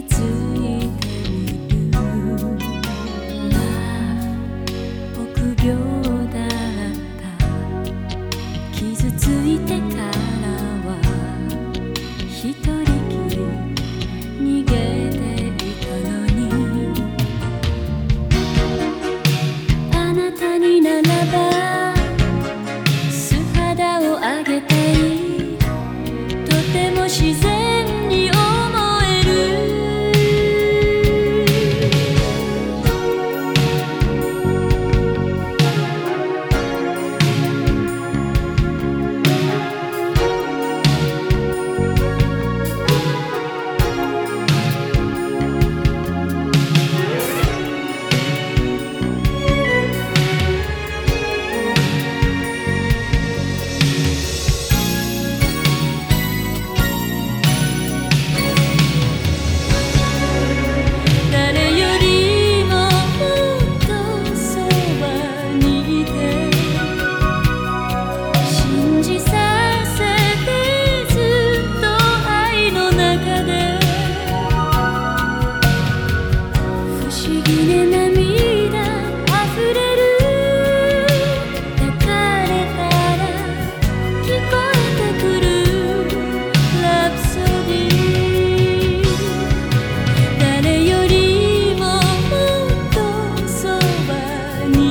きついている。臆だった傷